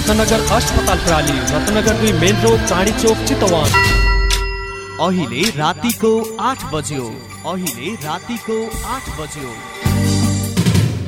रत्नगर अस्पताल प्राली रत्नगर दुई मेन रोड चाँडी चोक चितवन। अहिले रातिको आठ बज्यो। अहिले रातिको आठ बज्यो।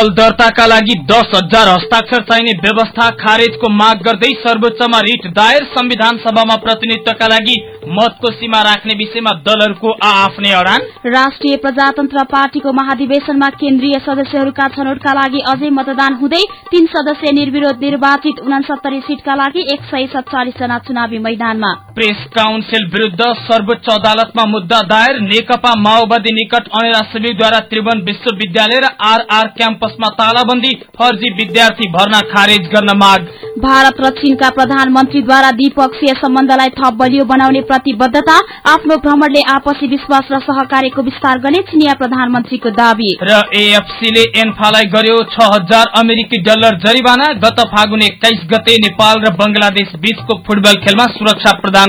दल दर्ताका लागि दस हजार हस्ताक्षर चाहिने व्यवस्था खारेजको माग गर्दै सर्वोच्चमा रिट दायर संविधान सभामा प्रतिनिधित्वका लागि मतको सीमा राख्ने विषयमा दलहरूको आ आफ्नै अडान। राष्ट्रिय प्रजातन्त्र पार्टीको महाधिवेशनमा केन्द्रीय सदस्यहरूका छनौटका लागि अझै मतदान हुँदै तीन सदस्य निर्विरोध निर्वाचित उनासत्तरी सीटका लागि एक सय सत्तालिस जना चुनावी मैदानमा प्रेस काउन्सिल विरूद्ध सर्वोच्च अदालतमा मुद्दा दायर। नेकपा माओवादी निकट अनेरा शिविरद्वारा त्रिभुवन विश्वविद्यालय र आरआर क्याम्पसमा तालाबन्दी फर्जी विद्यार्थी भर्ना खारेज गर्न माग। भारत र चीनका प्रधानमन्त्रीद्वारा द्विपक्षीय सम्बन्धलाई थप बलियो बनाउने प्रतिबद्धता आफ्नो भ्रमणले आपसी विश्वास र सहकार्यको विस्तार गर्ने चिनिया प्रधानमन्त्रीको दावी। र एएफसीले एन्फालाई गर्यो छ हजार अमेरिकी डलर जरिवाना गत फागुन एक्काइस गते नेपाल र बंगलादेश बीचको फुटबल खेलमा सुरक्षा प्रदान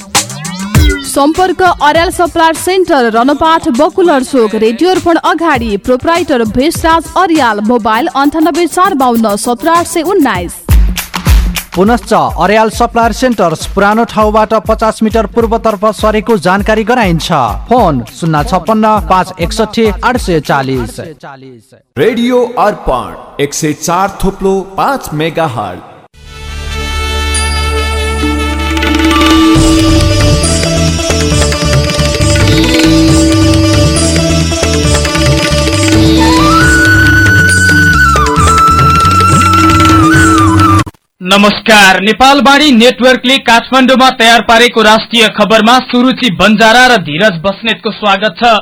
सम्पर्क अर्याल सप्लायर सेन्टर रनपाठ बकुलर चोक रेडियो अर्पण अगाडि प्रोपराइटर भेषराज अर्याल मोबाइल अन्ठानब्बे चार बाहन्न सत्र आठ सय उन्नाइस। पुनश्च अर्याल सप्लायर सेन्टर्स पुरानो ठाउँबाट पचास मिटर पूर्वतर्फ सरेको जानकारी गराइन्छ। फोन शून्य छप्पन्न पाँच एकसठी आठ सय चालिस। रेडियो अर्पण एक सय चार थोप्लो पाँच मेगा हट नमस्कार। नेपालवाणी नेटवर्कले काठमाडौँमा तयार पारेको राष्ट्रिय खबरमा सुरुचि बन्जारा र धीरज बस्नेतको स्वागत छ।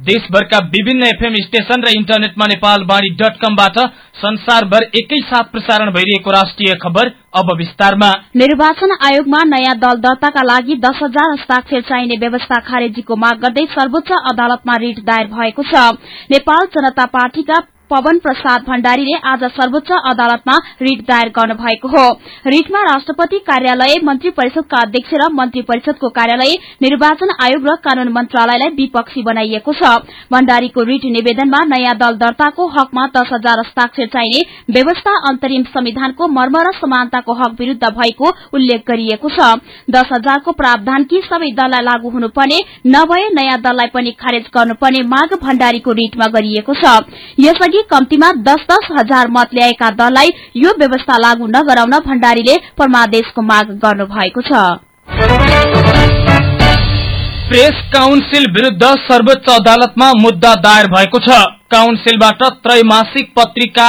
देशभरका विभिन्न एफएम स्टेशन र इन्टरनेटमा नेपालवाणी डट कमबाट संसारभर एकैसाथ प्रसारण भइरहेको राष्ट्रिय खबर अब विस्तारमा। निर्वाचन आयोगमा नयाँ दल दर्ताका लागि दस हजार हस्ताक्षर चाहिने व्यवस्था खारेजीको माग गर्दै सर्वोच्च अदालतमा रिट दायर भएको छ। नेपाल जनता पार्टीका पवन प्रसाद भण्डारीले आज सर्वोच्च अदालतमा रिट दायर गर्नु भएको हो। रिटमा राष्ट्रपति कार्यालय मन्त्री परिषदका अध्यक्ष र मन्त्री परिषदको कार्यालय निर्वाचन आयोग र कानून मन्त्रालयलाई विपक्षी बनाइएको छ। भण्डारीको रिट निवेदनमा नयाँ दल दर्ताको हकमा दस हजार हस्ताक्षर चाहिने व्यवस्था अन्तरिम संविधानको मर्म र समानताको हक विरूद्ध भएको उल्लेख गरिएको छ। दस हजारको प्रावधान कि सबै दललाई लागू हुनुपर्ने नभए नयाँ दललाई पनि खारेज गर्नुपर्ने माग भण्डारीको रिटमा गरिएको छ। लागि कम्तीमा दस दस हजार मत ल्याएका दललाई यो व्यवस्था लागू नगराउन भण्डारीले परमादेशको माग गर्नुभएको छ। प्रेस काउन्सिल विरूद्ध सर्वोच्च अदालतमा मुद्दा दायर भएको छ। काउन्सिलबाट त्रैमासिक पत्रिका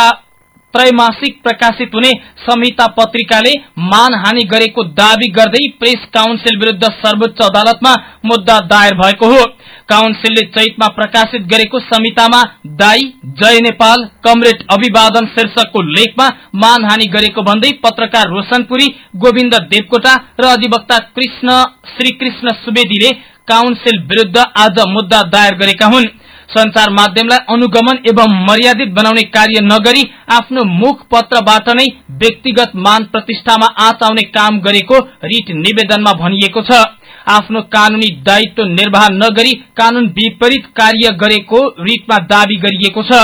त्रैमासिक प्रकाशित हुने संहिता पत्रिकाले मानहानि गरेको दावी गर्दै प्रेस काउन्सिल विरूद्ध सर्वोच्च अदालतमा मुद्दा दायर भएको हो। काउन्सिलले चैतमा प्रकाशित गरेको संहितामा दाई जय नेपाल कमरेड अभिवादन शीर्षकको लेखमा मानहानि गरेको भन्दै पत्रकार रोशनपुरी गोविन्द देवकोटा र अधिवक्ता कृष्ण श्रीकृष्ण सुवेदीले काउन्सिल विरूद्ध आज मुद्दा दायर गरेका हुन्। संचार माध्यमलाई अनुगमन एवं मर्यादित बनाउने कार्य नगरी आफ्नो मुख पत्रबाट नै व्यक्तिगत मान प्रतिष्ठामा आँच आउने काम गरेको रिट निवेदनमा भनिएको छ। आफ्नो कानूनी दायित्व निर्वाह नगरी कानून विपरीत कार्य गरेको रिटमा दावी गरिएको छ।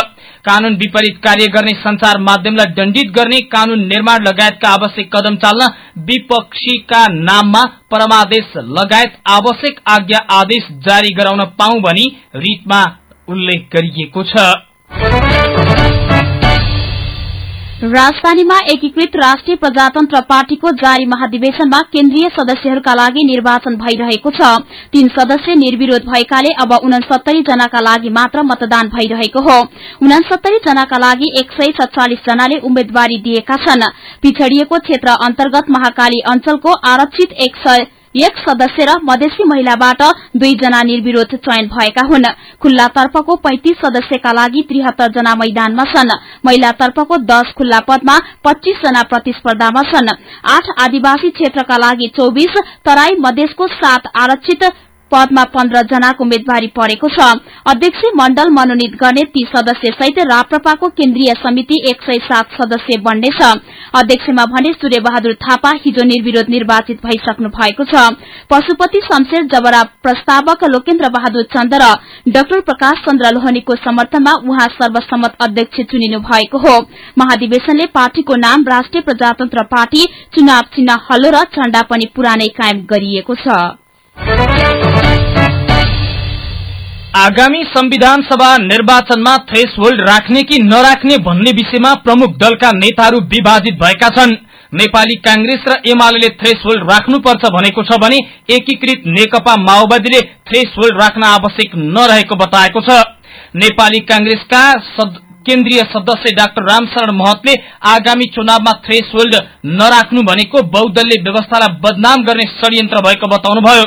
कानून विपरीत कार्य गर्ने संचार माध्यमलाई दण्डित गर्ने कानून निर्माण लगायतका आवश्यक कदम चाल्न विपक्षीका नाममा परमादेश लगायत आवश्यक आज्ञा आदेश जारी गराउन पाऊ भनी रिटमा उल्लेख गरिएको छ। राजधानीमा एकीकृत राष्ट्रिय प्रजातन्त्र पार्टीको जारी महाधिवेशनमा केन्द्रीय सदस्यहरूका लागि निर्वाचन भइरहेको छ। तीन सदस्य निर्विरोध भएकाले अब उनसत्तरी जनाका लागि मात्र मतदान भइरहेको हो। उनसत्तरी जनाका लागि एक सय सत्तालिस जनाले उम्मेद्वारी दिएका छन्। पिछड़िएको क्षेत्र अन्तर्गत महाकाली अञ्चलको आरक्षित एक एक सदस्य र मधेसी महिलाबाट दुईजना निर्विरोध चयन भएका हुन्। खुल्ला तर्फको पैंतिस सदस्यका लागि त्रिहत्तर जना मैदानमा छन्। महिला तर्फको दश खुल्ला पदमा पच्चीस जना प्रतिस्पर्धामा छन्। आठ आदिवासी क्षेत्रका लागि चौविस तराई मधेसको सात आरक्षित पदमा पन्ध्र जनाको उम्मेद्वारी परेको छ। अध्यक्ष मण्डल मनोनित गर्ने ती सदस्य सहित राप्रपाको केन्द्रीय समिति एक सय सात सदस्य बन्नेछ। अध्यक्षमा भने सूर्य बहादुर थापा हिजो निर्विरोध निर्वाचित भइसक्नु भएको छ। पशुपति शमशेर जबरा प्रस्तावक लोकेन्द्र बहादुर चन्द र डाक्टर प्रकाश चन्द्र लोहनीको समर्थनमा उहाँ सर्वसम्मत अध्यक्ष चुनिनु भएको हो। महाधिवेशनले पार्टीको नाम राष्ट्रिय प्रजातन्त्र पार्टी चुनाव चिन्ह हल्लो र झण्डा पनि पुरानै कायम गरिएको छ। आगामी संविधान सभा निर्वाचनमा थ्रेस होल्ड राख्ने कि नराख्ने भन्ने विषयमा प्रमुख दलका नेताहरू विभाजित भएका छन्। नेपाली कांग्रेस र एमाले थ्रेस होल्ड राख्नुपर्छ भनेको छ भने एकीकृत नेकपा माओवादीले थ्रेस होल्ड राख्न आवश्यक नरहेको बताएको छ। नेपाली कांग्रेसका केन्द्रीय सदस्य डाक्टर रामशरण महतले आगामी चुनावमा थ्रेस होल्ड नराख्नु भनेको बहुदलीय व्यवस्थालाई बदनाम गर्ने षड्यन्त्र भएको बताउनुभयो।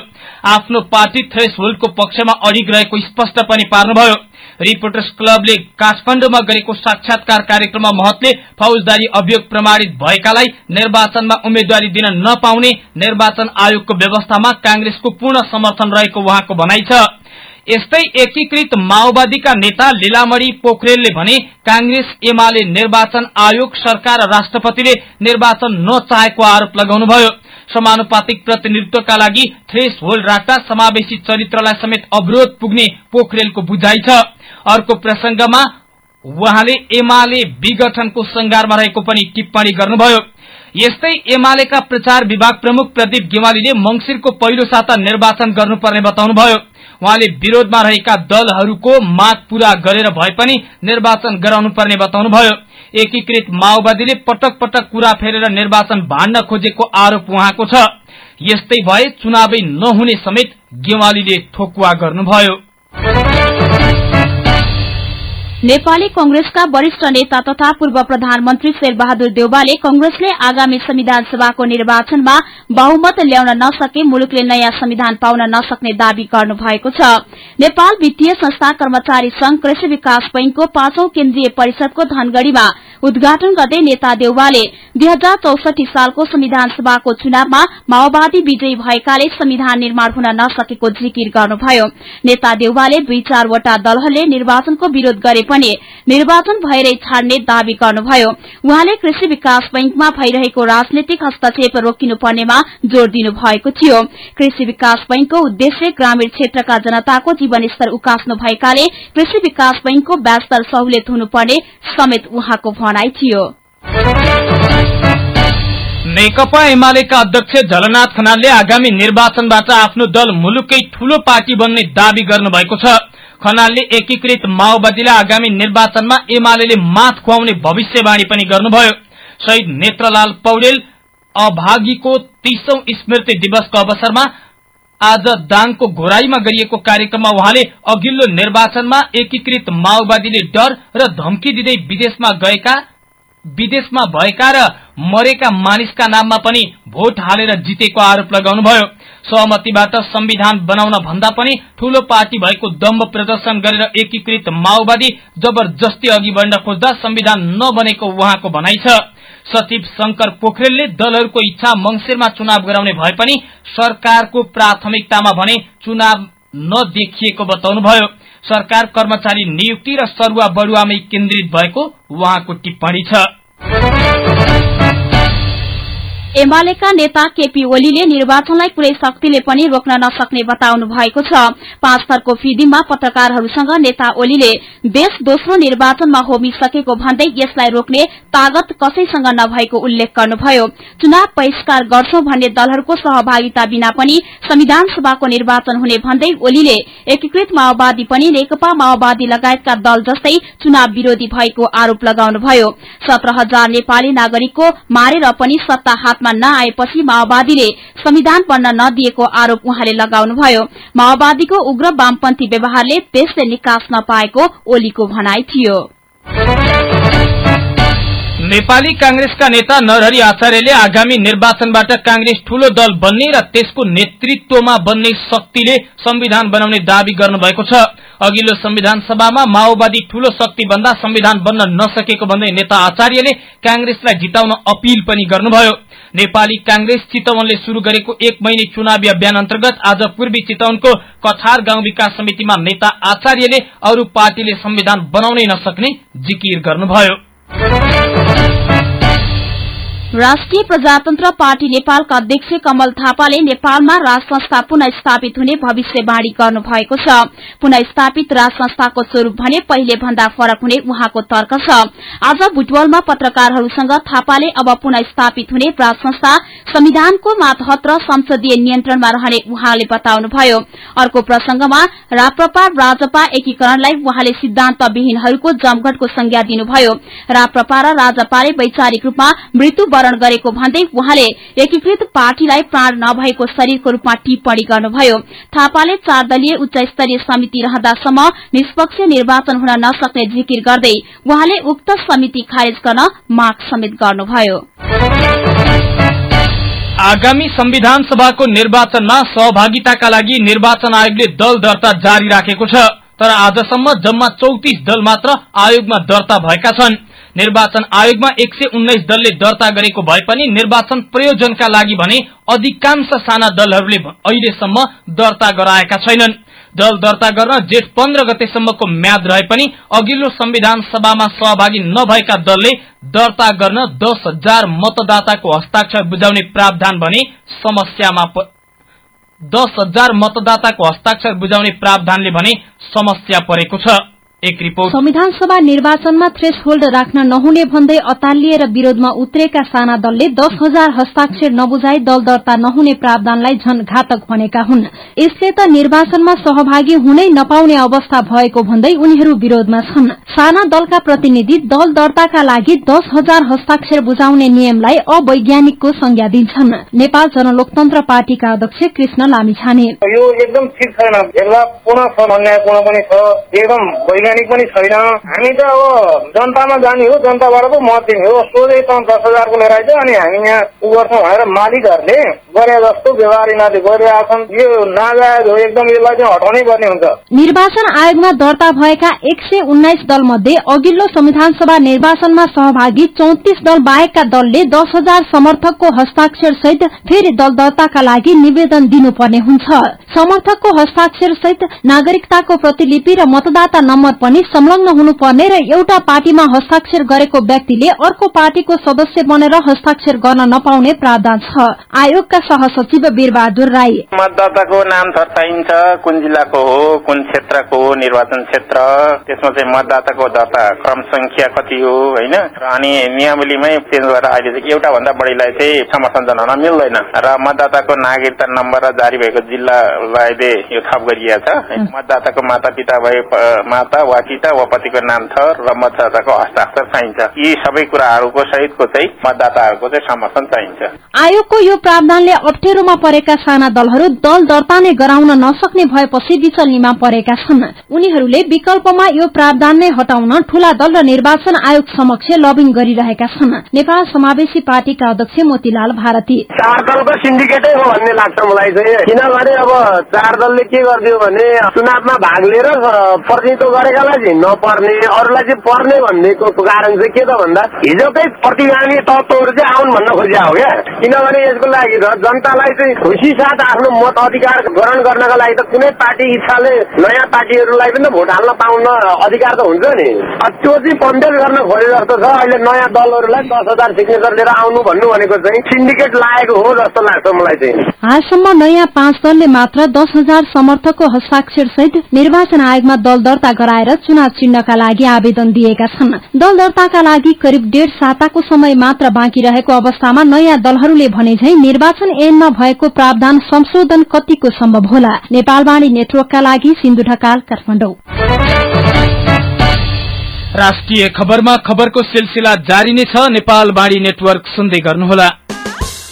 आफ्नो पार्टी थ्रेस होल्डको पक्षमा अडिग रहेको स्पष्ट पनि पार्नुभयो। रिपोर्टर्स क्लबले काठमाडौँमा गरेको साक्षात्कार कार्यक्रममा महतले फौजदारी अभियोग प्रमाणित भएकालाई निर्वाचनमा उम्मेद्वारी दिन नपाउने निर्वाचन आयोगको व्यवस्थामा कांग्रेसको पूर्ण समर्थन रहेको उहाँको भनाइ छ। यस्तै एकीकृत माओवादीका नेता लीलामणी पोखरेलले भने कांग्रेस एमाले निर्वाचन आयोग सरकार र राष्ट्रपतिले निर्वाचन नचाहेको आरोप लगाउनुभयो। समानुपातिक प्रतिनिधित्वका लागि थ्रेस होल्ड राख्दा समावेशी चरित्रलाई समेत अवरोध पुग्ने पोखरेलको बुझाइ छ। अर्को प्रसंगमा उहाँले एमाले विघटनको संघारमा रहेको पनि टिप्पणी गर्नुभयो। यस्तै एमालेका प्रचार विभाग प्रमुख प्रदीप गेवालीले मंगिरको पहिलो साता निर्वाचन गर्नुपर्ने बताउनुभयो। उहाँले विरोधमा रहेका दलहरूको माग पूरा गरेर भए पनि निर्वाचन गराउनु पर्ने बताउनुभयो। एकीकृत माओवादीले पटक पटक कुरा फेरेर निर्वाचन भाण्ड खोजेको आरोप उहाँको छ। यस्तै भए चुनावै नहुने समेत गेवालीले ठोकुवा गर्नुभयो। नेपाली कंग्रेसका वरिष्ठ नेता तथा पूर्व प्रधानमन्त्री शेरबहादुर देउवाले कंग्रेसले आगामी संविधान सभाको निर्वाचनमा बहुमत ल्याउन नसके मुलुकले नयाँ संविधान पाउन नसक्ने दावी गर्नुभएको छ। नेपाल वित्तीय संस्था कर्मचारी संघ कृषि विकास बैंकको पाँचौं केन्द्रीय परिषदको धनगढ़ीमा उद्घाटन गर्दै नेता देउवाले दुई हजार चौसठी सालको संविधान सभाको चुनावमा माओवादी विजयी भएकाले संविधान निर्माण हुन नसकेको जिकिर गर्नुभयो। नेता देउवाले दुई चारवटा दलहरूले निर्वाचनको विरोध गरे पनि निर्वाचन भएरै छाड्ने दावी गर्नुभयो। उहाँले कृषि विकास बैंकमा भइरहेको राजनैतिक हस्तक्षेप रोकिनुपर्नेमा जोड़ दिनु भएको थियो। कृषि विकास बैंकको उद्देश्य ग्रामीण क्षेत्रका जनताको जीवनस्तर उकास्नु भएकाले कृषि विकास बैंकको ब्याजदर सहुलियत हुनुपर्ने समेत उहाँको भनाइ थियो। नेकपा एमालेका अध्यक्ष झलनाथ खनालले आगामी निर्वाचनबाट आफ्नो दल मुलुकै ठूलो पार्टी बन्ने दावी गर्नुभएको छ। खनालले एकीकृत माओवादीलाई आगामी निर्वाचनमा एमाले माथ खुवाउने भविष्यवाणी पनि गर्नुभयो। शहीद नेत्रलाल पौडेल अभागीको तीसौं स्मृति दिवसको अवसरमा आज दाङको घोराईमा गरिएको कार्यक्रममा उहाँले अघिल्लो निर्वाचनमा एकीकृत माओवादीले डर र धम्की दिँदै विदेशमा गएका विदेशमा भएका र मरेका मानिसका नाममा पनि भोट हालेर जितेको आरोप लगाउनुभयो। सहमतिबाट संविधान बनाउन भन्दा पनि ठूलो पार्टी भएको दम्ब प्रदर्शन गरेर एकीकृत माओवादी जबरजस्ती अघि बढ़न खोज्दा संविधान नबनेको उहाँको भनाइ छ। सचिव शंकर पोखरेलले दलहरूको इच्छा मंगिरमा चुनाव गराउने भए पनि सरकारको प्राथमिकतामा भने चुनाव नदेखिएको बताउनुभयो। सरकार कर्मचारी नियुक्ति र सरुवा बढुवामै केन्द्रित भएको उहाँको टिप्पणी छ। एमालेका नेता केपी ओलीले निर्वाचनलाई कुनै शक्तिले पनि रोक्न नसक्ने बताउनु भएको छ। पाँच थरको फिदिममा पत्रकारहरूसँग नेता ओलीले देश दोस्रो निर्वाचनमा होमिसकेको भन्दै यसलाई रोक्ने तागत कसैसँग नभएको उल्लेख गर्नुभयो। चुनाव बहिष्कार गर्छौं भन्ने दलहरूको सहभागिता बिना पनि संविधान सभाको निर्वाचन हुने भन्दै ओलीले एकीकृत माओवादी पनि नेकपा माओवादी लगायतका दल जस्तै चुनाव विरोधी भएको आरोप लगाउनुभयो। सत्र हजार नेपाली नागरिकको मारेर पनि सत्ता हातमा नआएपछि माओवादीले संविधान बन्न नदिएको आरोप उहाँले लगाउनुभयो। माओवादीको उग्र वामपन्थी व्यवहारले देशले निकास नपाएको ओलीको भनाई थियो। नेपाली कांग्रेसका नेता नरहरि आचार्यले आगामी निर्वाचनबाट कांग्रेस ठूलो दल बन्ने र त्यसको नेतृत्वमा बन्ने शक्तिले संविधान बनाउने दावी गर्नुभएको छ। अघिल्लो संविधान सभामा माओवादी ठूलो शक्ति भन्दा संविधान बन्न नसकेको भन्दै नेता आचार्यले कांग्रेसलाई जिताउन अपील पनि गर्नुभयो। नेपाली कांग्रेस चितवनले शुरू गरेको एक महिने चुनावी अभियान अन्तर्गत आज पूर्वी चितवनको कछार गाउँ विकास समितिमा नेता आचार्यले अरू पार्टीले संविधान बनाउनै नसक्ने जिकिर गर्नुभयो। राष्ट्रिय प्रजातन्त्र पार्टी नेपालका अध्यक्ष कमल थापाले नेपालमा राज संस्था पुनः स्थापित हुने भविष्यवाणी गर्नु भएको छ। पुनः स्थापित राज संस्थाको स्वरूप भने पहिले भन्दा फरक हुने उहाँको तर्क छ। आज बुटवलमा पत्रकारहरूसँग थापाले अब पुनः स्थापित हुने राज संस्था संविधानको मातहत र संसदीय नियन्त्रणमा रहने उहाँले बताउनुभयो। अर्को प्रसंगमा राप्रपा राजपा एकीकरणलाई उहाँले सिद्धान्तविहीनहरूको जमघटको संज्ञा दिनुभयो। राप्रपा र राजपाले वैचारिक रूपमा मृत्यु वरण गरेको भन्दै उहाँले एकीकृत पार्टीलाई प्राण नभएको शरीरको रूपमा टिप्पणी गर्नुभयो। थापाले चार दलीय उच्च स्तरीय समिति रहँदासम्म निष्पक्ष निर्वाचन हुन नसक्ने जिकिर गर्दै उहाँले उक्त समिति खारेज गर्न माग समेत गर्नुभयो। आगामी संविधान सभाको निर्वाचनमा सहभागिताका लागि निर्वाचन आयोगले दल दर्ता जारी राखेको छ तर आजसम्म जम्मा चौतिस दल मात्र आयोगमा दर्ता भएका छन्। निर्वाचन आयोगमा एक सय उन्नाइस दलले दर्ता गरेको भए पनि निर्वाचन प्रयोजनका लागि भने अधिकांश साना दलहरूले अहिलेसम्म दर्ता गराएका छैनन्। दल दर्ता गर्न जेठ पन्ध्र गतेसम्मको म्याद रहे पनि अघिल्लो संविधान सभामा सहभागी नभएका दलले दर्ता गर्न दस हजार मतदाताको हस्ताक्षर बुझाउने प्रावधान भने समस्यामा दस हजार मतदाताको हस्ताक्षर बुझाउने प्रावधानले भने समस्या परेको छ। एक रिपोर्ट। संविधान सभा निर्वाचनमा थ्रेस होल्ड राख्न नहुने भन्दै अतालिएर विरोधमा उत्रेका साना दलले दस हजार हस्ताक्षर नबुझाई दल दर्ता नहुने प्रावधानलाई झन घातक भनेका हुन्। यसले त निर्वाचनमा सहभागी हुनै नपाउने अवस्था भएको भन्दै उनीहरू विरोधमा छन्। साना दलका प्रतिनिधि दल दर्ताका लागि दस हजार हस्ताक्षर बुझाउने नियमलाई अवैज्ञानिकको संज्ञा दिन्छन्। नेपाल जनलोकतन्त्र पार्टीका अध्यक्ष कृष्ण लामिछाने। वैज्ञानिक पनि छैन। हामी त अब जनतामा जाने हो जनताबाट पो मत दिने हो। सोझै त दस हजारको लिएर आइज अनि हामी यहाँ उ गर्छौँ भनेर मालिकहरूले गरे जस्तो व्यवहार यिनीहरूले गरिरहेका छन्। यो नाजायज हो एकदम यसलाई चाहिँ हटाउनै पर्ने हुन्छ। निर्वाचन आयोगमा दर्ता भएका एक सय उन्नाइस दल मध्ये अघिल्लो संविधान सभा निर्वाचनमा सहभागी चौतिस दल बाहेकका दलले दस हजार समर्थकको हस्ताक्षर सहित फेरि दल दर्ताका लागि निवेदन दिनुपर्ने हुन्छ। समर्थकको हस्ताक्षर सहित नागरिकताको प्रतिलिपि र मतदाता नम्बर पनि संलग्न हुनुपर्ने र एउटा पार्टीमा हस्ताक्षर गरेको व्यक्तिले अर्को पार्टीको सदस्य बनेर हस्ताक्षर गर्न नपाउने प्रावधान छ। आयोगका सहसचिव वीरबहादुर राई। मतदाताको नाम थर चाहिन्छ कुन जिल्लाको हो कुन क्षेत्रको हो निर्वाचन क्षेत्र। त्यसमा चाहिँ मतदाताको दर्ता क्रम संख्या कति हो होइन? र अनि नियमावलीमै चेन्ज गरेर अहिले चाहिँ एउटा भन्दा बढीलाई चाहिँ समर्थन जनाउन मिल्दैन। र मतदाताको नागरिकता नम्बर र जारी भएको जिल्लालाई यो थप गरिएको छ। मतदाताको माता पिता भए माता वा पिता वा पतिको नाम थर र मतदाताको हस्ताक्षर चाहिन्छ। यी सबै कुराहरूको सहितको चाहिँ मतदाताहरूको चाहिँ समर्थन चाहिन्छ। आयोगको यो प्रावधानले अप्ठ्यारोमा परेका साना दलहरू दल दर्ता नै गराउन नसक्ने भएपछि विचल्नीमा परेका छन्। उनीहरूले विकल्पमा यो प्रावधान नै हटाउन ठूला दल र निर्वाचन आयोग समक्ष लबिङ गरिरहेका छन्। नेपाल समावेशी पार्टीका अध्यक्ष मोतीलाल भारती। चार दलको सिन्डिकेटै हो भन्ने लाग्छ मलाई चाहिँ। किनभने अब चार दलले के गरिदियो भने चुनावमा भाग लिएर प्रतिनिधित्व गरेकालाई चाहिँ नपर्ने अरूलाई चाहिँ पर्ने भन्नेको कारण चाहिँ के त भन्दा हिजोकै प्रतिगामी तत्वहरू चाहिँ आउन् भन्न खोजिया हो क्या? किनभने यसको लागि त जनतालाई चाहिँ खुसी साथ आफ्नो मत अधिकार ग्रहण गर्नका लागि त कुनै पार्टी इच्छाले नयाँ पार्टीहरूलाई पनि भोट हाल्न पाउन अधिकार त हुन्छ नि। त्यो चाहिँ पन्डेल गर्न खोजे जस्तो छ। अहिले नयाँ दलहरूलाई दस हजार सिग्नेचर लिएर आउनु भन्नु भनेको चाहिँ सिन्डिकेट लागेको हो जस्तो लाग्छ मलाई चाहिँ। हालसम्म नयाँ पाँच दलले मात्र दस हजार समर्थकको हस्ताक्षर सहित निर्वाचन आयोगमा दल दर्ता गराएर चुनाव चिन्हका लागि आवेदन दिएका छन्। दल दर्ताका लागि करिब डेढ़ साताको समय मात्र बाँकी रहेको अवस्थामा नयाँ दलहरूले भने झै निर्वाचन ऐनमा भएको प्रावधान संशोधन कतिको सम्भव होला। नेपालवाणी नेटवर्कका लागि सिन्धु ढकाल काठमाडौँ। राष्ट्रिय खबरमा खबरको सिलसिला जारी नै छ। नेपाल बाणी नेटवर्क सुन्दै गर्नुहोला।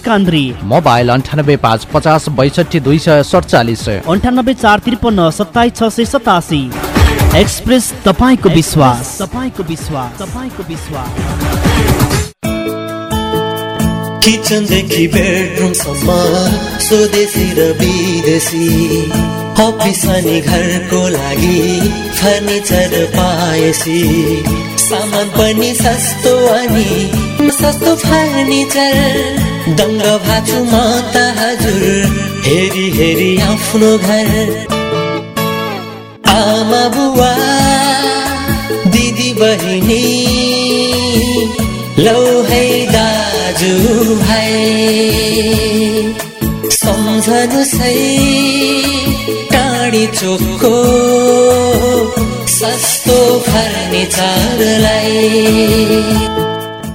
कान्द्री। मोबाइल अन्ठानब्बे पाँच पचास बैसठी दुई सय सडचालिस। अन्ठानब्बे चार त्रिपन्न सत्ताइस छ सय सतासी। एक्सप्रेस तपाईँको विश्वास। तपाईँको विश्वास। तपाईँको विश्वास। किचनदेखि बेडरुमसम्म स्वदेशी र विदेशी। अफिस अनि घरको लागि फर्निचर पाएसी। सामान पनि सस्तो अनि सस्तो फर्निचर। दङ्ग भाछु म त हजुर हेरी हेरी आफ्नो घर। आमा बुवा दिदी बहिनी लौ है दाजु भाइ। सम्झनु सही टाढी चोकको सस्तो फर्निचरलाई।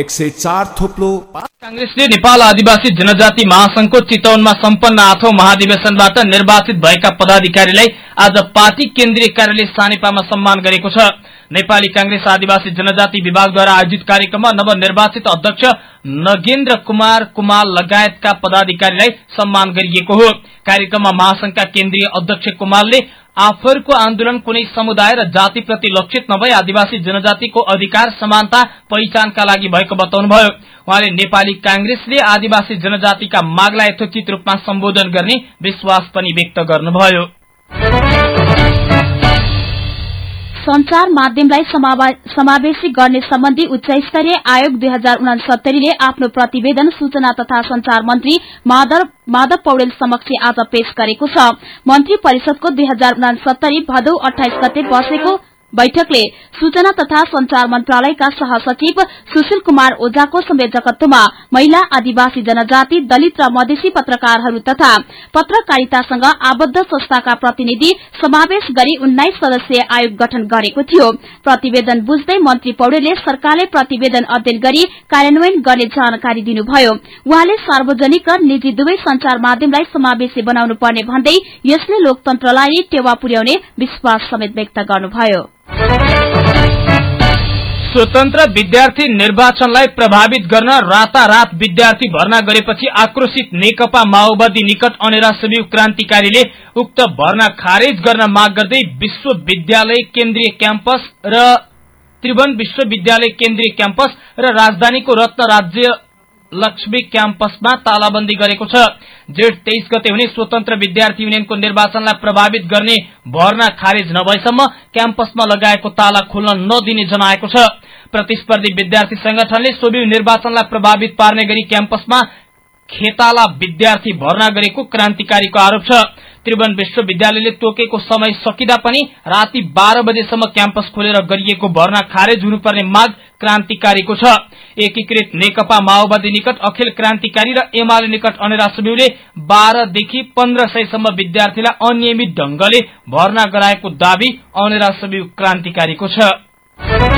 एक सय चार थोप्लो कांग्रेसले नेपाल आदिवासी जनजाति महासंघको चितवनमा सम्पन्न आठौं महाधिवेशनबाट निर्वाचित भएका पदाधिकारीलाई आज पार्टी केन्द्रीय कार्यालय सानेपामा सम्मान गरेको छ। नेपाली कांग्रेस आदिवासी जनजाति विभागद्वारा आयोजित कार्यक्रममा नवनिर्वाचित अध्यक्ष नगेन्द्र कुमार कुमाल लगायतका पदाधिकारीलाई सम्मान गरिएको हो। कार्यक्रममा महासंघका केन्द्रीय अध्यक्ष कुमालले आफूहरूको आन्दोलन कुनै समुदाय र जातिप्रति लक्षित नभई आदिवासी जनजातिको अधिकार समानता पहिचानका लागि भएको बताउनुभयो। उहाँले नेपाली कांग्रेसले आदिवासी जनजातिका मागलाई यथोचित रूपमा सम्बोधन गर्ने विश्वास पनि व्यक्त गर्नुभयो। संचार माध्यमलाई समावेशी गर्ने सम्बन्धी उच्च स्तरीय आयोग दुई हजार उनासत्तरीले आफ्नो प्रतिवेदन सूचना तथा संचार मन्त्री माधव पौडेल समक्ष आज पेश गरेको छ। मन्त्री परिषदको दुई हजार उनासत्तरी भदौ अठाइस गते बसेको बैठकले सूचना तथा संचार मन्त्रालयका सहसचिव सुशील कुमार ओझाको संयोजकत्वमा महिला आदिवासी जनजाति दलित र मधेसी पत्रकारहरू तथा पत्रकारितासँग आबद्ध संस्थाका प्रतिनिधि समावेश गरी उन्नाइस सदस्यीय आयोग गठन गरेको थियो। प्रतिवेदन बुझ्दै मन्त्री पौडेलले सरकारले प्रतिवेदन अध्ययन गरी कार्यान्वयन गर्ने जानकारी दिनुभयो। उहाँले सार्वजनिक र निजी दुवै संचार माध्यमलाई समावेशी बनाउनु पर्ने भन्दै यसले लोकतन्त्रलाई टेवा पुर्याउने विश्वास समेत व्यक्त गर्नुभयो। स्वतन्त्र विद्यार्थी निर्वाचनलाई प्रभावित गर्न रातारात विद्यार्थी भर्ना गरेपछि आक्रोशित नेकपा माओवादी निकट अनेरा सबिउ क्रान्तिकारीले उक्त भर्ना खारेज गर्न माग गर्दै विश्वविद्यालय केन्द्रीय क्याम्पस र त्रिभुवन विश्वविद्यालय केन्द्रीय क्याम्पस र राजधानीको रत्न राज्य लक्ष्मी क्याम्पसमा तालाबन्दी गरेको छ। जेठ तेइस गते हुने स्वतन्त्र विद्यार्थी युनियनको निर्वाचनलाई प्रभावित गर्ने भर्ना खारेज नभएसम्म क्याम्पसमा लगाएको ताला खोल्न नदिने जनाएको छ। प्रतिस्पर्धी विद्यार्थी संगठनले सोभिउ निर्वाचनलाई प्रभावित पार्ने गरी क्याम्पसमा खेताला विद्यार्थी भर्ना गरेको क्रान्तिकारीको आरोप छ। त्रिभुवन विश्वविद्यालयले तोकेको समय सकिँदा पनि राति बाह्र बजेसम्म क्याम्पस खोलेर गरिएको भर्ना खारेज हुनुपर्ने माग क्रान्तिकारीको छ। एकीकृत नेकपा माओवादी निकट अखिल क्रान्तिकारी र एमाले निकट अनेरा सुबिउले बाह्रदेखि पन्ध्र सयसम्म विद्यार्थीलाई अनियमित ढंगले भर्ना गराएको दावी अनेरा सुबिउ क्रान्तिकारीको छ।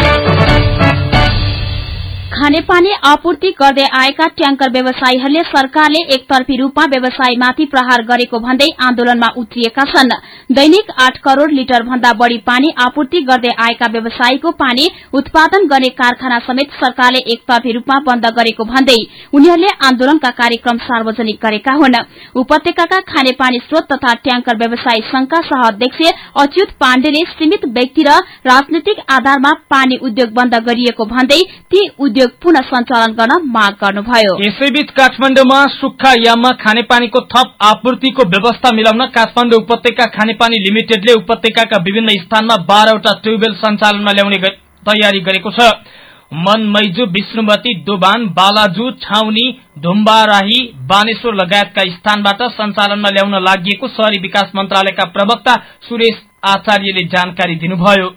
खानेपानी आपूर्ति गर्दै आएका ट्याङ्कर व्यवसायीहरूले सरकारले एकतर्फी रूपमा व्यवसायमाथि प्रहार गरेको भन्दै आन्दोलनमा उत्रिएका छन्। दैनिक आठ करोड़ लिटर भन्दा बढ़ी पानी आपूर्ति गर्दै आएका व्यवसायीको पानी उत्पादन गर्ने कारखाना समेत सरकारले एकतर्फी रूपमा बन्द गरेको भन्दै उनीहरूले आन्दोलनका कार्यक्रम सार्वजनिक गरेका हुन्। उपत्यकाका खानेपानी स्रोत तथा ट्याङ्कर व्यवसायी संघका सह अध्यक्ष अच्युत पाण्डेले सीमित व्यक्ति र राजनैतिक आधारमा पानी उद्योग बन्द गरिएको भन्दै ती उद्योग पुनः सञ्चालन गर्न माग गर्नुभयो। यसैबीच काठमाडौँमा सुक्खा याममा खानेपानीको थप आपूर्तिको व्यवस्था मिलाउन काठमाडौँ उपत्यका खानेपानी लिमिटेडले उपत्यकाका विभिन्न स्थानमा बाह्रवटा ट्युबवेल सञ्चालनमा ल्याउने तयारी गरेको छ। मनमैजु विष्णुवती दोबान बालाजु छाउनी धुम्बाराही बानेश्वर लगायतका स्थानबाट सञ्चालनमा ल्याउन लागि शहरी विकास मन्त्रालयका प्रवक्ता सुरेश आचार्यले जानकारी दिनुभयो।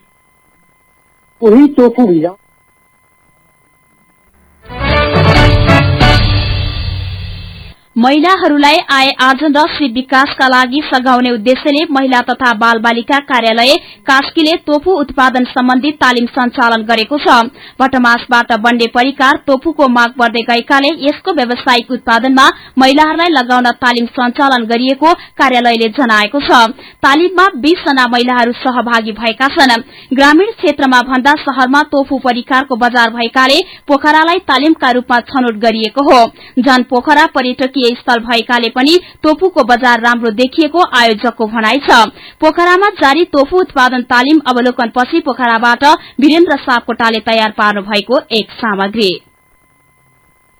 महिलाहरूलाई आय आर्जन र श्री विकासका लागि सघाउने उद्देश्यले महिला तथा बाल बालिका कार्यालय कास्कीले तोफू उत्पादन सम्बन्धी तालिम सञ्चालन गरेको छ। भटमासबाट बन्ने परिकार तोफूको माग बढ़दै गएकाले यसको व्यावसायिक उत्पादनमा महिलाहरूलाई लगाउन तालिम सञ्चालन गरिएको कार्यालयले जनाएको छ। तालिममा बीस जना महिलाहरू सहभागी भएका छन्। ग्रामीण क्षेत्रमा भन्दा शहरमा तोफू परिकारको बजार भएकाले पोखरालाई तालिमका रूपमा छनौट गरिएको हो। जन पोखरा पर्यटकीय स्थल भएकाले पनि तोफूको बजार राम्रो देखिएको आयोजकको भनाइ छ। पोखरामा जारी तोफू उत्पादन तालिम अवलोकनपछि पोखराबाट वीरेन्द्र सापकोटाले तयार पार्नु भएको एक सामग्री।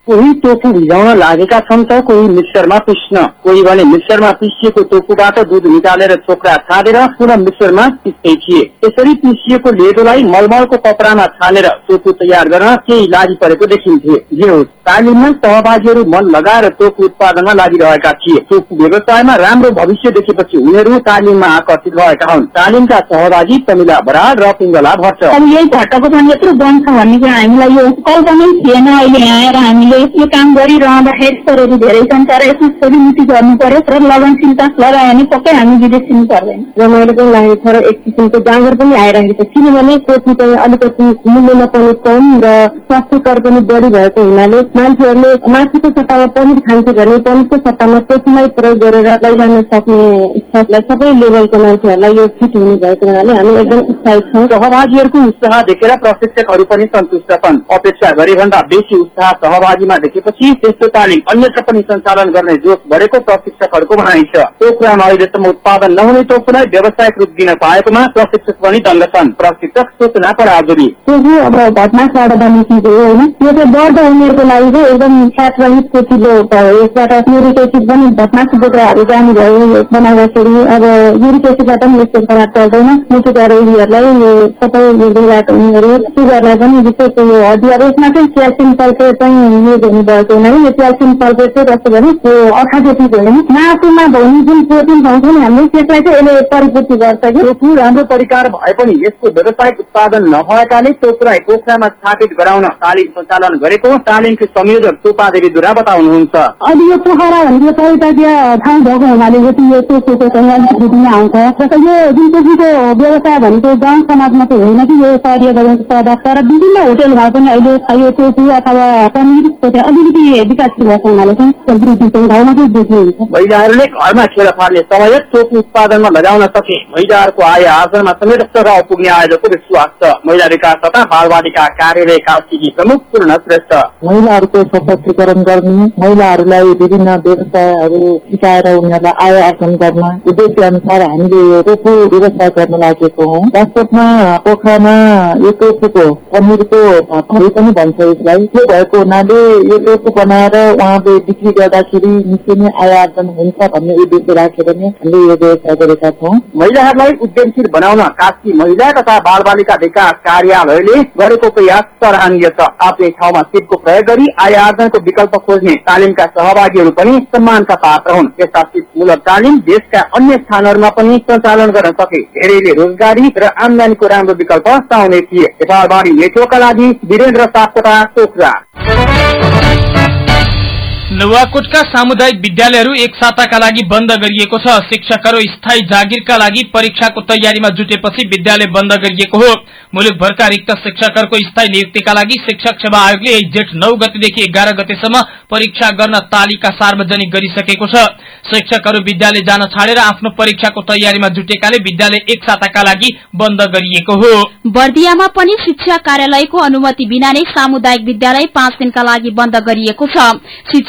कोही टोफु भिजाउन लागेका छन् त कोही मिक्सरमा पिस्न। कोही भने मिक्सरमा पिसिएको टोफुबाट दुध निकालेर चोक्रा छानेर पुनः मिक्सरमा पिस्दै थिए। यसरी पिसिएको लेदोलाई मलमलको कपडामा छानेर टोफु तयार गर्न केही लागि परेको देखिन्थे। जे तालिममा सहभागीहरू मन लगाएर टोफु उत्पादनमा लागिरहेका थिए। टोफु व्यवसायमा राम्रो भविष्य देखेपछि उनीहरू तालिममा आकर्षित भएका हुन्। तालिमका सहभागी तमिला बराल र पिङ्गला भट्ट। यही भट्टको पनि यत्रो बन्छ। भन्ने हामीलाई यो कल्पनै थिएन। अहिले आएर हामीले यो काम गरिरहँदाखेरि स्तरहरू धेरै छन् तर यसमा छोरीमुटी गर्नु पर्यो र लगनशीलता लगायो भने पक्कै हामी विदेश दिनु पर्दैन रमाइलो पनि लागेको छ र एक किसिमको जाँगर पनि आइरहेको छ। किनभने कोठी चाहिँ अलिकति मूल्यमा पनि कम र स्वास्थ्यकर पनि बढी भएको हुनाले मान्छेहरूले माछाको सट्टामा पनिर खान्छ भने पनिरको सट्टामा कोठीमै प्रयोग गरेर लैजान सक्ने इच्छालाई सबै लेभलको मान्छेहरूलाई यो फिट हुने भएको हुनाले हामी एकदम उत्साहित छौँ। सहभागीहरूको उत्साह देखेर प्रशिक्षकहरू पनि सन्तुष्ट छन्। अपेक्षा गरे भन्दा बेसी उत्साह सहभागीमा देखेपछि त्यस्तो तालिम अन्यत्र पनि सञ्चालन गर्ने जोस बढेको प्रशिक्षकहरूको भनाइ छ। पोखरामा अहिलेसम्म उत्पादन नहुने टोकुलाई व्यावसायिक रूप दिन पाएकोमा प्रशिक्षक पनि दङ्ग छन्। प्रशिक्षक सूचना चाहिँ अब लागि चाहिँ एकदम रहित कोचिलो भयो। पनि पनि पनि विशेष यो यसमा चाहिँ युज हुनुभएको हुनाले यो क्याल्सियम सल्फेट चाहिँ कस्तो भने त्यो अखाजेटिक होइन मासुमा भनी जुन प्रोटिन पाउँछ नि हामीले त्यसलाई चाहिँ यसले परिपूर्ति गर्छ कि? टोफू राम्रो परिकार भए पनि यसको व्यावसायिक उत्पादन नभएकाले टोकुलाई पोखरामा स्थापित गराउन तालिम सञ्चालन गरेको तालिमको संयोजक टोपा देवीद्वारा बताउनुहुन्छ। अहिले यो पोखरा भनेको पर्यटकीय ठाउँ भएको हुनाले यो यो अलिक बुझ्न आउँछ। जस्तै यो जुन टोफूको व्यवसाय भनेको गाउँ समाजमा चाहिँ होइन कि यो पदार्थ तर विभिन्न होटेलमा पनि अहिले यो टोफू अथवा पनिरको अलिकति विकास भएको हुनाले चाहिँ त्यो वृद्धि चाहिँ गाउँमा चाहिँ देख्नुहुन्छ महिलाहरूले घरमा खेर फाल्ने समय टोपू उत्पादनमा लगाउन सके। महिलाहरूको आय आर्जनमा समेत प्रभाव पुग्ने आयोजकको विश्वास छ। महिला विकास तथा बाल बालिका कार्यालय कास्कीकी प्रमुख पूर्ण श्रेष्ठ। महिलाहरूको सशक्तिकरण गर्ने महिलाहरूलाई विभिन्न व्यवसायहरू सिकाएर उनीहरूलाई आय आर्जन गर्न उद्देश्य अनुसार हामीले यो व्यवसाय गर्न लागेको हौ। वास्तवमा पोखरामा यो पनिरको घरी पनि भन्छ यसलाई। त्यो भएको हुनाले यो टोफू बनाएर उहाँले बिक्री गर्दाखेरि निश्चय नै आय आर्जन हुन्छ भन्ने उद्देश्य राखेर नै हामीले यो व्यवसाय गरेका छौँ। महिलाहरूलाई उद्यमशील बनाउन कास्की महिला तथा बाल बालिका विकास कार्यालयले गरेको प्रयास सराहनीय छ। आफ्नै ठाउँमा सिपको प्रयोग गरी आय आर्जनको विकल्प खोज्ने तालिमका सहभागीहरू पनि सम्मानका पात्र हुन्। यस्ता सिपमूलक तालिम देशका अन्य स्थानहरूमा पनि सञ्चालन गर्न सके। धेरैले रोजगारी र आमदानीको राम्रो विकल्प पाउने थिए। नेपालबारी नेटवर्कका लागि वीरेन्द्र सापकोटा पोखरा Thank you. नुवाकोटका सामुदायिक विद्यालयहरू एक साताका लागि बन्द गरिएको छ। शिक्षकहरू स्थायी जागिरका लागि परीक्षाको तयारीमा जुटेपछि विद्यालय बन्द गरिएको हो। मुलुकभरका रिक्त शिक्षकहरूको स्थायी नियुक्तिका लागि शिक्षक सेवा आयोगले यही जेठ नौ गतेदेखि एघार गतेसम्म परीक्षा गर्न तालिका सार्वजनिक गरिसकेको छ। शिक्षकहरू विद्यालय जान छाडेर आफ्नो परीक्षाको तयारीमा जुटेकाले विद्यालय एक साताका लागि बन्द गरिएको हो। बर्दियामा पनि शिक्षा कार्यालयको अनुमति बिना नै सामुदायिक विद्यालय पाँच दिनका लागि बन्द गरिएको छ।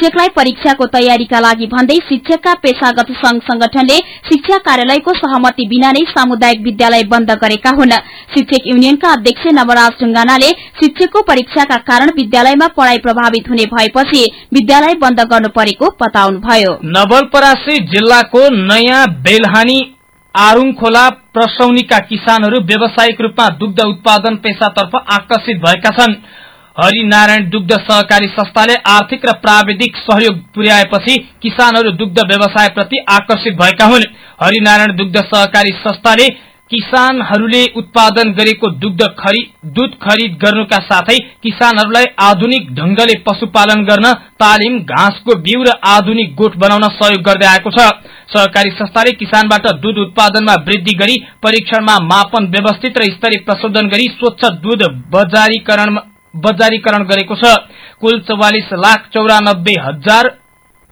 शिक्षकलाई परीक्षाको तयारीका लागि भन्दै शिक्षकका पेशागत संघ संगठनले शिक्षा कार्यालयको सहमति बिना नै सामुदायिक विद्यालय बन्द गरेका हुन्। शिक्षक युनियनका अध्यक्ष नवराज ढुङ्गानाले शिक्षकको परीक्षाका कारण विद्यालयमा पढ़ाई प्रभावित हुने भएपछि विद्यालय बन्द गर्नु परेको बताउनुभयो। नवलपरासी जिल्लाको नयाँ बेलहानी आरूङ खोला प्रसौनीका किसानहरू व्यावसायिक रूपमा दुग्ध उत्पादन पेसातर्फ आकर्षित भएका छन्। हरिनारायण दुग्ध सहकारी संस्थाले आर्थिक र प्राविधिक सहयोग पुर्याएपछि किसानहरू दुग्ध व्यवसायप्रति आकर्षित भएका हुन्। हरिनारायण दुग्ध सहकारी संस्थाले किसानहरूले उत्पादन गरेको दुग्ध दूध खरिद गर्नुका साथै किसानहरूलाई आधुनिक ढंगले पशुपालन गर्न तालिम घाँसको बिउ र आधुनिक गोठ बनाउन सहयोग गर्दै आएको छ। सहकारी संस्थाले किसानबाट दूध उत्पादनमा वृद्धि गरी परीक्षणमा मापन व्यवस्थित र स्तरीय प्रशोधन गरी स्वच्छ दूध बजारीकरण बजारीकरण गरेको छ। कुल चौवालिस लाख चौरानब्बे हजार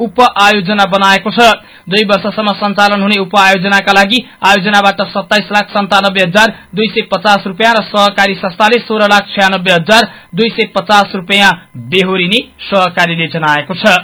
उप आयोजना बनाएको छ। दुई वर्षसम्म सञ्चालन हुने उप आयोजनाका लागि आयोजनाबाट सत्ताइस लाख सन्तानब्बे हजार दुई सय पचास रूपियाँ र सहकारी संस्थाले सोह्र लाख छ्यानब्बे हजार दुई सय पचास रूपियाँ बेहोरिने सहकारीले जनाएको छ।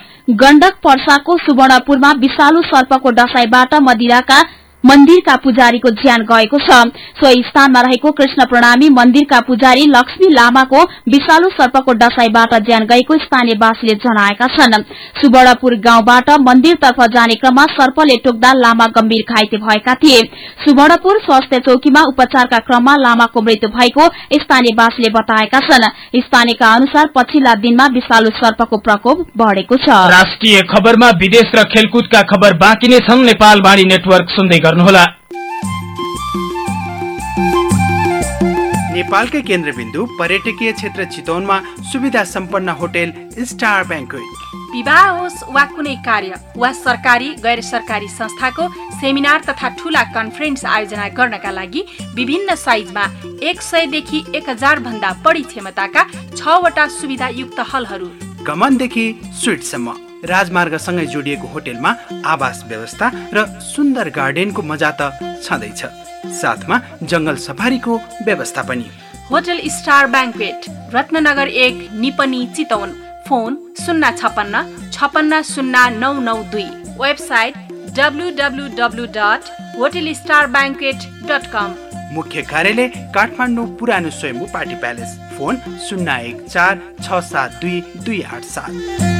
गण्डक पर्साको सुवर्णपुरमा विषालु सर्पको डसाईबाट मदिराका मन्दिरका पुजारीको ज्यान गएको छ। सो स्थानमा रहेको कृष्ण प्रणामी मन्दिरका पुजारी लक्ष्मी लामाको विषालु सर्पको डसाईबाट ज्यान गएको स्थानीयवासीले जनाएका छन्। सुवर्णपुर गाउँबाट मन्दिरतर्फ जाने क्रममा सर्पले टोक्दा लामा गम्भीर घाइते भएका थिए। सुवर्णपुर स्वास्थ्य चौकीमा उपचारका क्रममा लामाको मृत्यु भएको स्थानीयवासीले बताएका छन्। स्थानीयका अनुसार पछिल्ला दिनमा विषालु सर्पको प्रकोप बढ़ेको छ। राष्ट्रिय खबरमा विदेश र खेलकुदका खबर बाँकी नै छन्। नेटवर्क सुन्दै गर्नुहोला। नेपालकै केन्द्रबिन्दु पर्यटकीय क्षेत्र चितवनमा सुविधा सम्पन्न होटेल स्टार ब्याङ्कवेट विवाह होस् वा कुनै कार्य वा सरकारी गैर सरकारी संस्थाको सेमिनार तथा ठूला कन्फरेन्स आयोजना गर्नका लागि विभिन्न साइजमा एक सयदेखि एक हजार भन्दा बढी क्षमताका छवटा सुविधायुक्त हलहरू। कमनदेखि स्विटसम्म। राजमार्गसँगै जोडिएको होटेलमा आवास व्यवस्था र सुन्दर गार्डनको मजा त छँदैछ। साथमा जंगल सफारीको व्यवस्था पनि। होटल स्टार ब्याङ्कवेट रत्ननगर एक निपनी चितवन। फोन शून्य छपन्न छपन्न शून्य नौ नौ दुई। Website W dot hotel star banquet dot com. मुख्य कार्यालय काठमाडौँ पुरानो स्वयम्भू पार्टी प्यालेस। फोन शून्य एक चार छ सात दुई दुई आठ सात।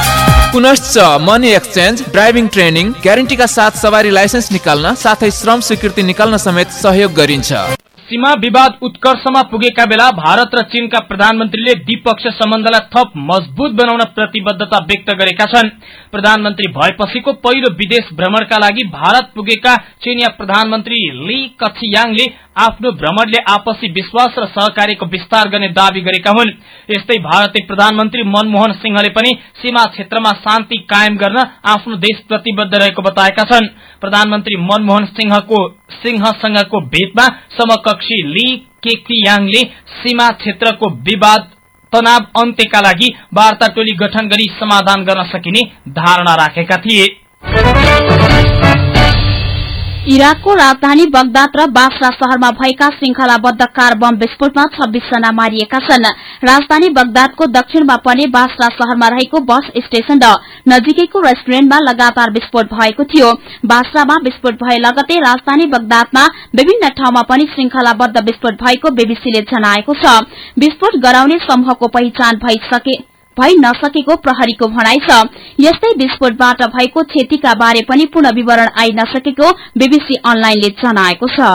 पुनश्च मनी एक्सचेन्ज ड्राइभिङ ट्रेनिङ ग्यारेन्टीका साथ सवारी लाइसेन्स निकाल्न साथै श्रम स्वीकृति निकाल्न समेत सहयोग गरिन्छ। सीमा विवाद उत्कर्षमा पुगेका बेला भारत र चीनका प्रधानमन्त्रीले द्विपक्षीय सम्बन्धलाई थप मजबुत बनाउन प्रतिबद्धता व्यक्त गरेका छन्। प्रधानमन्त्री भएपछिको पहिलो विदेश भ्रमणका लागि भारत पुगेका चिनिया प्रधानमन्त्री ली कथियाङले आफ्नो भ्रमणले आपसी विश्वास र सहकार्यको विस्तार गर्ने दावी गरेका हुन्। यस्तै भारतीय प्रधानमन्त्री मनमोहन सिंहले पनि सीमा क्षेत्रमा शान्ति कायम गर्न आफ्नो देश प्रतिबद्ध रहेको बताएका छन्। प्रधानमन्त्री मनमोहन सिंहको सिंहसँगको भेटमा समकक्षी ली केक्तियाङले सीमा क्षेत्रको विवाद तनाव अन्त्यका लागि वार्ता टोली गठन गरी समाधान गर्न सकिने धारणा राखेका थिए। इराकको राजधानी बगदाद र बासरा शहरमा भएका श्रृंखलाबद्ध कार बम विस्फोटमा छब्बीस जना मारिएका छन्। राजधानी बगदादको दक्षिणमा पर्ने बासरा शहरमा रहेको बस स्टेशन र नजिकैको रेस्टुरेन्टमा लगातार विस्फोट भएको थियो। बासरामा विस्फोट भए लगतै राजधानी बगदादमा विभिन्न ठाउँमा पनि श्रृंखलाबद्ध विस्फोट भएको बीबीसीले जनाएको छ। विस्फोट गराउने समूहको पहिचान भइसके भइ नसकेको प्रहरीको भनाइ छ। यस्तै विस्फोटबाट भएको क्षतिका बारे पनि पूर्ण विवरण आइ नसकेको बीबीसी अनलाइनले जनाएको छ।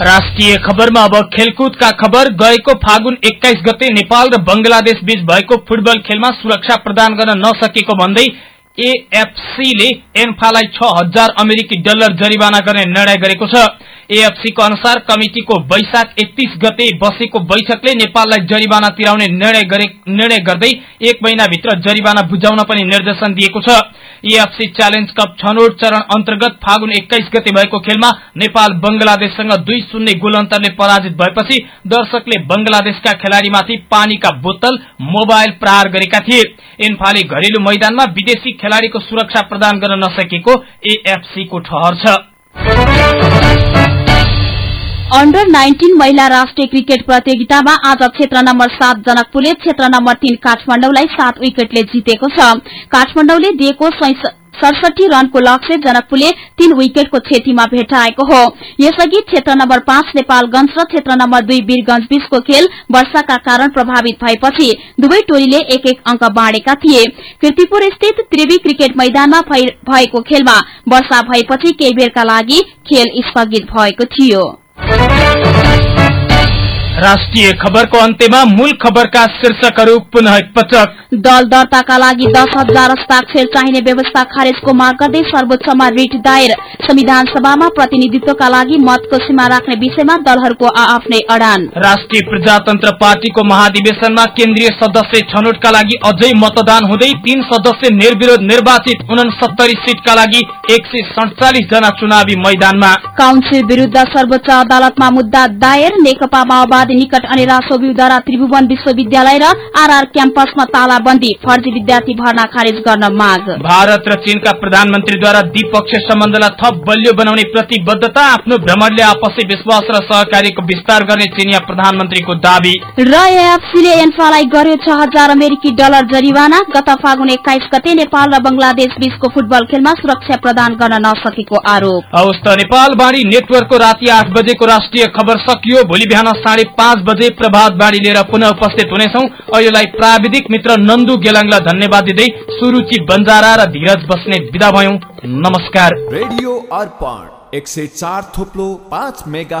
राष्ट्रिय खबरमा अब खेलकुदका खबर। गएको फागुन एक्काइस गते नेपाल र बंगलादेश बीच भएको फुटबल खेलमा सुरक्षा प्रदान गर्न नसकेको भन्दै एएफसीले एन्फालाई छ हजार अमेरिकी डलर जरिवाना गर्ने निर्णय गरेको छ। एएफसीको अनुसार कमिटिको वैशाख एकतीस गते बसेको बैठकले नेपाललाई जरिवाना तिराउने निर्णय गरे निर्णय गर्दै एक महिनाभित्र जरिवाना बुझाउन पनि निर्देशन दिएको छ। एएफसी च्यालेन्ज कप छनौट चरण अन्तर्गत फागुन एक्काइस गते भएको खेलमा नेपाल बंगलादेशसँग दुई शून्य गोल अन्तरले पराजित भएपछि दर्शकले बंगलादेशका खेलाड़ीमाथि पानीका बोतल मोबाइल प्रहार गरेका थिए। इन्फाले घरेलु मैदानमा विदेशी खेलाड़ीको सुरक्षा प्रदान गर्न नसकेको एएफसीको ठहर छ। अन्डर नाइन्टिन महिला राष्ट्रिय क्रिकेट प्रतियोगितामा आज क्षेत्र नम्बर सात जनकपुरले क्षेत्र नम्बर तीन काठमाडौँलाई सात विकेटले जितेको छ। काठमाडौँले दिएको सडसठी रनको लक्ष्य जनकपुरले तीन विकेटको क्षतिमा भेटाएको हो। यसअघि क्षेत्र नम्बर पाँच नेपालगंज र क्षेत्र नम्बर दुई वीरगंज बीचको खेल वर्षाका कारण प्रभावित भएपछि दुवै टोलीले एक एक अंक बाँडेका थिए। किर्तिपुर स्थित त्रिवी क्रिकेट मैदानमा भएको खेलमा वर्षा भएपछि केही बेरका लागि खेल स्थगित भएको थियो। राष्ट्रिय खबरको अन्त्यमा मूल खबरका शीर्षकहरू पुनः एकपटक दल दर्ताका लागि दस हजार हस्ताक्षर चाहिने व्यवस्था खारेजको माग गर्दै सर्वोच्चमा रिट दायर। संविधान सभामा प्रतिनिधित्वका लागि मतको सीमा राख्ने विषयमा दलहरूको आफ्नै अडान। राष्ट्रिय प्रजातन्त्र पार्टीको महाधिवेशनमा केन्द्रीय सदस्य छनौटका लागि अझै मतदान हुँदै तीन सदस्य निर्विरोध निर्वाचित उनसत्तरी सीटका लागि एक सय सडचालिस जना चुनावी मैदानमा। काउन्सिल विरूद्ध सर्वोच्च अदालतमा मुद्दा दायर। नेकपा माओवादी निकट अनि रासोबीद्वारा त्रिभुवन विश्वविद्यालय र आरआर क्याम्पसमा तालाबन्दी फर्जी विद्यार्थी भर्ना खारेज गर्न माग। भारत र चीनका प्रधानमन्त्रीद्वारा द्विपक्षीय सम्बन्धलाई थप बलियो बनाउने प्रतिबद्धता आफ्नो भ्रमणले आपसी विश्वास र सहकार्यको विस्तार गर्ने चिनिया प्रधानमन्त्रीको दावी। र एएफसीले एन्फालाई गर्यो छ हजार अमेरिकी डलर जरिवाना। गत फागुन एक्काइस गते नेपाल र बंगलादेश बीचको फुटबल खेलमा सुरक्षा प्रदान गर्न नसकेको आरोप। हवस् त नेपाल बाणी नेटवर्कको राति आठ बजेको राष्ट्रिय खबर सकियो। भोलि बिहान साढे पाँच बजे प्रभात बाढी लिएर पुनः उपस्थित हुनेछौ। अहिलेलाई प्राविधिक मित्र नन्दु गेलाङलाई धन्यवाद दिँदै सुरुचि बन्जारा र धीरज बस्ने विदा भयौं। नमस्कार। रेडियो अर्पण एक सय चार थोप्लो पाँच मेगा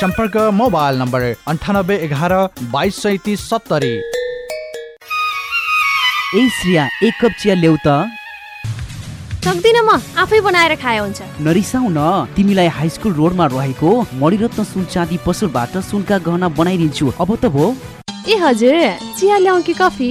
सम्पर्क मोबाइल नम्बर अन्ठानब्बे एघार बाइस सैतिस सत्तरी। ए श्रिया एक कप चिया ल्याउ त। सक्दिनँ म आफै बनाएर खाए हुन्छ। नरिसाउ न तिमीलाई हाई स्कुल रोडमा रहेको मणिरत्न सुन चाँदी पसलबाट सुनका गहना बनाइदिन्छु। अब त भो। ए हजुर चिया ल्याउँ कि कफी?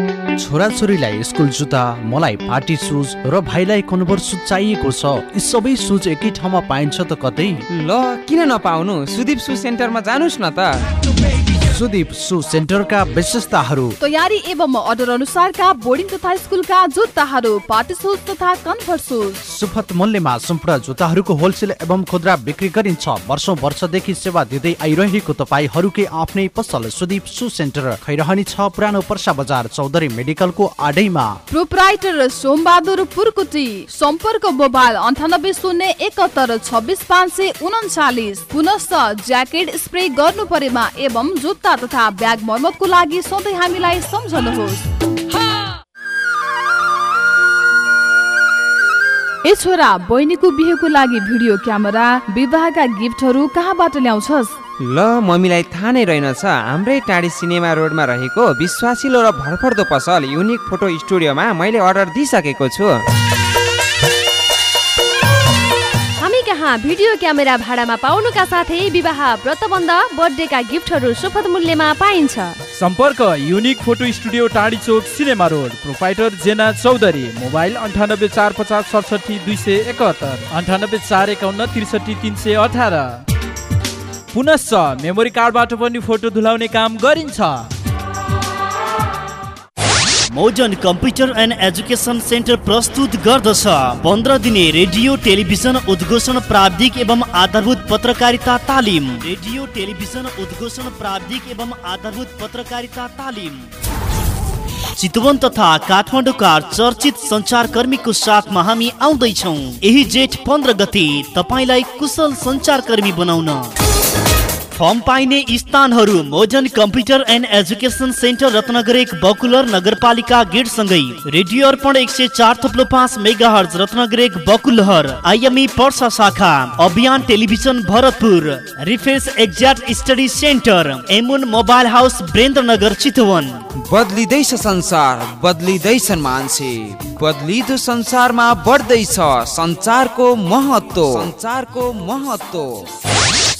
छोराछोरीलाई स्कुल जुत्ता मलाई पार्टी सुज र भाइलाई कन्भर्स सुज चाहिएको छ। यी सबै सुज एकै ठाउँमा पाइन्छ त कतै? ल किन नपाउनु? सुदीप सु सेन्टरमा जानुहोस् न त। सुदीप सु सेन्टरका विशेषताहरू। तयारी एवं अर्डर अनुसारका बोर्डिङ तथा स्कुलका जुत्ताहरू पार्टी सुज तथा कन्भर्स सुज मूल्यमा सम्पूर्ण जुत्ताहरूको होलसेल एवं खुद्रा बिक्री गरिन्छ। वर्षौँ वर्षदेखि सेवा दिँदै आइरहेको तपाईँहरूकै आफ्नै पसल सुदीप सु सेन्टर खैरहनी छ पुरानो पर्सा बजार चौधरी मेडिकलको आडैमा। प्रोप्राइटर सोमबहादुर पुरकुटी सम्पर्क मोबाइल अन्ठानब्बे शून्य एकहत्तर छब्बिस पाँच सय उन्चालिस पुनश्च ज्याकेट स्प्रे गर्नु परेमा एवं जुत्ता तथा ब्याग मर्मतको लागि सधैँ हामीलाई सम्झनुहोस्। ए छोरा बहिनीको बिहेको लागि भिडियो क्यामेरा विवाहका गिफ्टहरू कहाँबाट ल्याउँछस्? ल मम्मीलाई थाहा नै रहेनछ। हाम्रै टाढी सिनेमा रोडमा रहेको विश्वासिलो र भरपर्दो पसल युनिक फोटो स्टुडियोमा मैले अर्डर दिइसकेको छु। कहाँ भिडियो क्यामेरा भाडामा पाउनुका साथै विवाह व्रतबन्ध बर्थडेका गिफ्टहरू सुपथ मूल्यमा पाइन्छ। सम्पर्क युनिक फोटो स्टुडियो टाढी चोक सिनेमा रोड प्रोपाइटर जेना चौधरी मोबाइल अन्ठानब्बे चार पचास सडसठी दुई सय एकहत्तर अन्ठानब्बे चार एकाउन्न त्रिसठी तिन सय अठार। पुनश्च मेमोरी कार्डबाट पनि फोटो धुलाउने काम गरिन्छ। मोजन कम्प्युटर एन्ड एजुकेसन सेन्टर प्रस्तुत गर्दछ। पन्ध्र दिने रेडियो टेलिभिजन उद्घोषण प्राविधिक एवं आधारभूत पत्रकारिता तालिम। रेडियो टेलिभिजन उद्घोषण प्राविधिक एवं आधारभूत पत्रकारिता तालिम। चितवन तथा काठमाडौँका चर्चित सञ्चारकर्मीको साथमा हामी आउँदैछौ। यही जेठ पन्ध्र गते तपाईँलाई कुशल सञ्चारकर्मी बनाउन। फर्म पाइने स्थानहरू मोजन computer and education centre Ratnanagar एक बकुलर नगरपालिका गेटसँगै। रेडियो अर्पण एक सय चार थप्लो पाँच मेगा हर्ज रत्नगर एक बकुलहर। आइएमई पर्सा शाखा अभियान टेलिभिजन भरतपुर। रिफेन्स एक्ज्याक्ट स्टडी सेन्टर एमुन मोबाइल हाउस ब्रेन्द्रनगर चितवन। बदलिँदैछ संसार बदलिँदैछन् मान्छे। बदलिदो संसारमा बढ्दैछ सञ्चारको महत्व सञ्चारको महत्व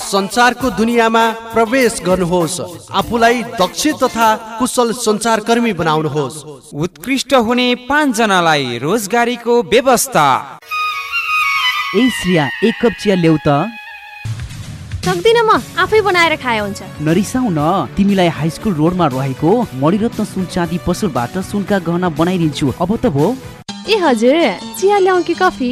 सञ्चारको दुनियाँमा प्रवेश गर्नुहोस्। आफूलाई दक्ष तथा कुशल सञ्चारकर्मी बनाउनुहोस्। उत्कृष्ट हुने पाँचजनालाई रोजगारीको व्यवस्था। ए श्रिया एक कप चिया ल्याउ त। सक्दिनँ म आफै बनाएर खाए हुन्छ। नरिसाउ न तिमीलाई हाई स्कुल रोडमा रहेको मणिरत्न सुन चाँदी पसलबाट सुनका गहना बनाइदिन्छु। अब त भो। ए हजुर चिया ल्याउँ कि कफी?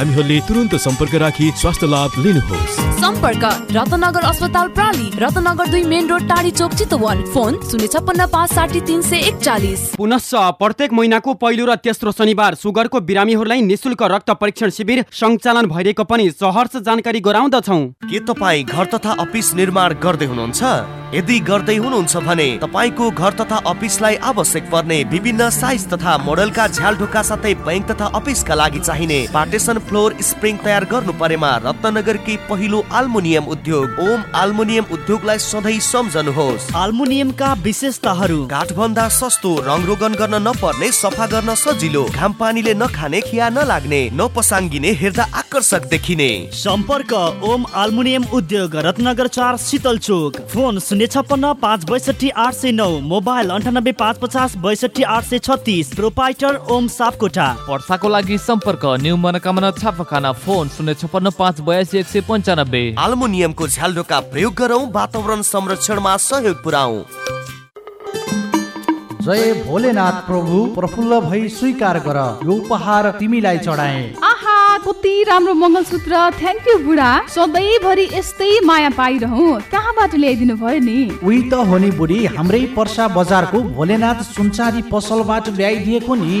बिरामीहरूले तुरन्त सम्पर्क राखी स्वास्थ्य लाभ लिनुहोस्। सम्पर्क रत्नगर अस्पताल प्राली रत्नगर दुई मेन रोड टाढी चोक चितवन। फोन शून्य छप्पन्न पाँच साठी तिन सय एकचालिस। पुनश्च प्रत्येक महिनाको पहिलो र तेस्रो शनिबार सुगरको बिरामीहरूलाई निशुल्क रक्त परीक्षण शिविर सञ्चालन भइरहेको पनि सहर्ष जानकारी गराउँदछौ। के तपाईँ घर तथा अफिस निर्माण गर्दै हुनुहुन्छ? यदि गर्दै हुनुहुन्छ भने तपाईँको घर तथा अफिसलाई आवश्यक पर्ने विभिन्न साइज तथा मोडलका झ्याल ढोका साथै बैंक तथा अफिसका लागि चाहिने पार्टेसन फ्लोर स्प्रिङ तयार गर्नु परेमा रत्नगरकै पहिलो आल्मुनियम उद्योग। ओम आल्मुनियम उद्योगलाई सधैँ सम्झनुहोस्। आल्मुनियमका विशेषताहरू। काठभन्दा सस्तो रङ रोगन गर्न नपर्ने सफा गर्न सजिलो घाम पानीले नखाने खिया नलाग्ने नपसाङ्गिने हेर्दा आकर्षक देखिने। सम्पर्क ओम आल्मुनियम उद्योग रत्नगर चार शीतल चोक। फोन शून्य छप्पन्न पाँच बैसठी आठ सय नौ। मोबाइल अन्ठानब्बे पाँच पचास बैसठी आठ सय छत्तिस। प्रोपाइटर ओम सापकोटा वर्षाको लागि सम्पर्क न्यू मनोकामना छापाखाना फोन शून्य छप्पन्न पाँच बयासी एक सय पन्चानब्बे। आल्मुनियमको झ्यालडोका प्रयोग गरौँ वातावरण संरक्षणमा सहयोग पुऱ्याउ जय भोलेनाथ प्रभु प्रफुल्ल भई स्वीकार गर यो उपहार तिमीलाई चढाए। आहा कति राम्रो मङ्गलसूत्र थ्याङ्क यू बुढा। सधैँभरि यस्तै माया पाइरहँ। कहाँबाट ल्याइदिनु भयो नि? उही त हो नि बुढी हाम्रै पर्सा बजारको भोलेनाथ सुनचारी पसलबाट ल्याइदिएको नि।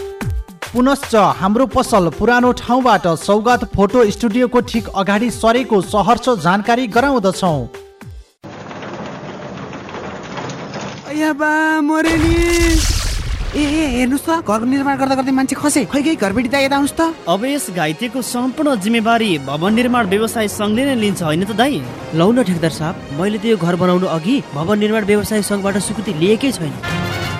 पुनश्च हाम्रो पसल पुरानो ठाउँबाट सौगात फोटो स्टुडियोको ठिक अगाडि सरेको सहर्ष जानकारी गराउँदछौ। ए ए हेर्नुहोस् त घर निर्माण गर्दा गर्दै मान्छे खसे। खै खै घरबेटी दा यता आउनुहोस् त। अब यस घाइतेको सम्पूर्ण जिम्मेवारी भवन निर्माण व्यवसाय सङ्घले नै लिन्छ होइन त दाई? लौ न ठेकदार साहब मैले त यो घर बनाउनु अघि भवन निर्माण व्यवसाय सङ्घबाट स्वीकृति लिएकै छैन।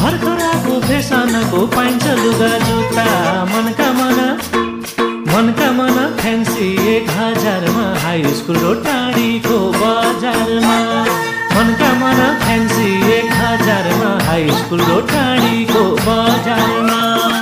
भर्खराको फेसनको पाइन्छ लुगा जुत्ता। मनका मना मनका मना फ्यान्सी एक हजारमा हाई स्कुल र टाढीको बजारमा। मनका मना फ्यान्सी एक हजारमा हाई स्कुल र टाढीको बजारमा।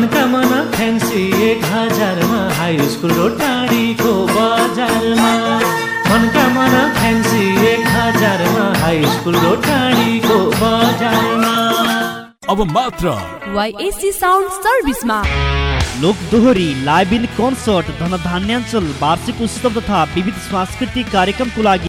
मनकामना फ्यान्सी एक हजारमा हाई स्कुल र टाढीको बजारमा। मनकामना फ्यान्सी एक हजारमा हाई स्कुल र टाढीको बजारमा। अब मात्र। वाइएसी साउन्ड सर्भिसमा। लोक दोहोरी लाइभ इन कन्सर्ट धनधान्याञ्चल वार्षिक उत्सव तथा विविध सांस्कृतिक कार्यक्रमको लागि